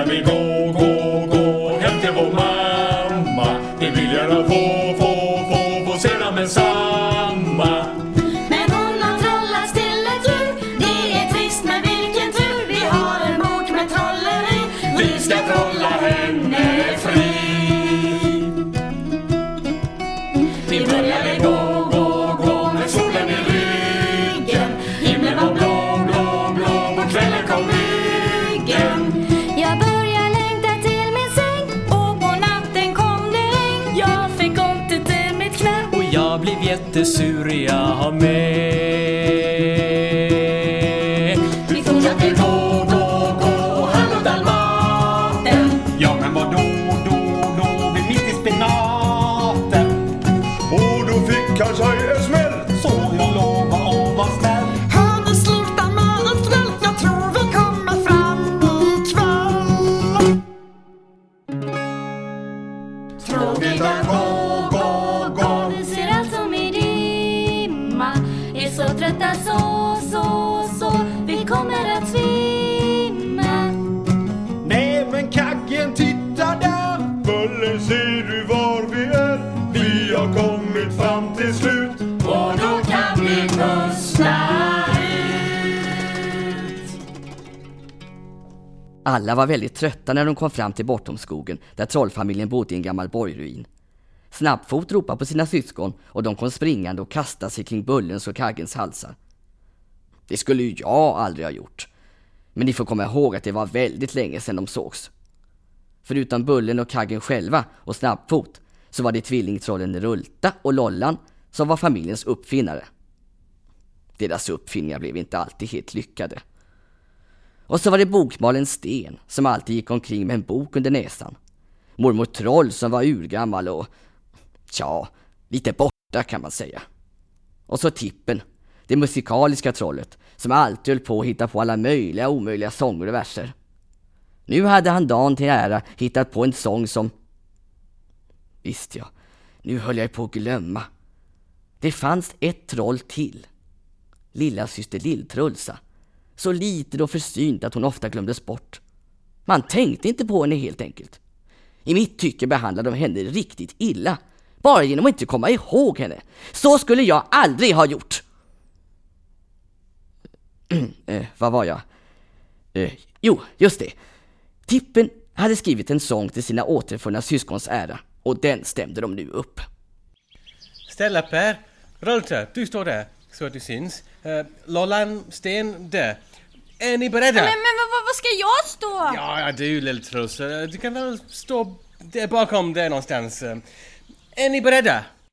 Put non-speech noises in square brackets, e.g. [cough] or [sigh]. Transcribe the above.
ska vi gå, gå, gå hem till vår mamma. Vi vill gärna få, få, få, få se dem ensamma. Men hon har trollat till ett djur. Det är trist, men vilken tur. Vi har en bok med trolleri. Vi ska trolla henne fri. Vi började gå jättesur, jag har med. Vi fortsatte gå, gå, gå, han och dalmaten. Ja, men vadå, då, då, vi mitt i spenaten. Och då fick han sig en smäll, så jag lovade att vara snäll. Hörni, sluta med ett gnäll. Jag tror vi kommer fram ikväll. Tråkiga gå, gå, trötta så, så, så. Vi kommer att svimma. Nej men kaggen titta där. Bullen ser du var vi är? Vi har kommit fram till slut. Och då kan vi pussla ut. Alla var väldigt trötta när de kom fram till Bortomskogen där trollfamiljen bodde i en gammal borgruin. Snabbfot ropade på sina syskon och de kom springande och kastade sig kring Bullens och Kaggens halsar. Det skulle ju jag aldrig ha gjort. Men ni får komma ihåg att det var väldigt länge sedan de sågs. Förutom Bullen och Kaggen själva och Snabbfot så var det tvillingtrollen Rulta och Lollan som var familjens uppfinnare. Deras uppfinningar blev inte alltid helt lyckade. Och så var det bokmalen Sten som alltid gick omkring med en bok under näsan. Mormor Troll som var urgammal och, tja, lite borta kan man säga. Och så Tippen, det musikaliska trollet som alltid höll på att hitta på alla möjliga och omöjliga sånger och verser. Nu hade han dagen till ära hittat på en sång som... Visst ja, nu höll jag på att glömma. Det fanns ett troll till. Lilla syster Lilltrulsa. Så liten och försynt att hon ofta glömdes bort. Man tänkte inte på henne helt enkelt. I mitt tycke behandlade de henne riktigt illa. Bara genom att inte komma ihåg henne. Så skulle jag aldrig ha gjort! [clears throat] eh, vad var jag? Eh, jo, just det. Tippen hade skrivit en sång till sina återfunna syskons ära och den stämde de nu upp. Stella Per, Rulta, du står där så att du syns. Uh, Lollan, Sten, där. Är ni beredda? Men, men vad, vad ska jag stå? Ja, ja du lilltruss. Du kan väl stå där bakom där någonstans. Eh, Är ni beredda?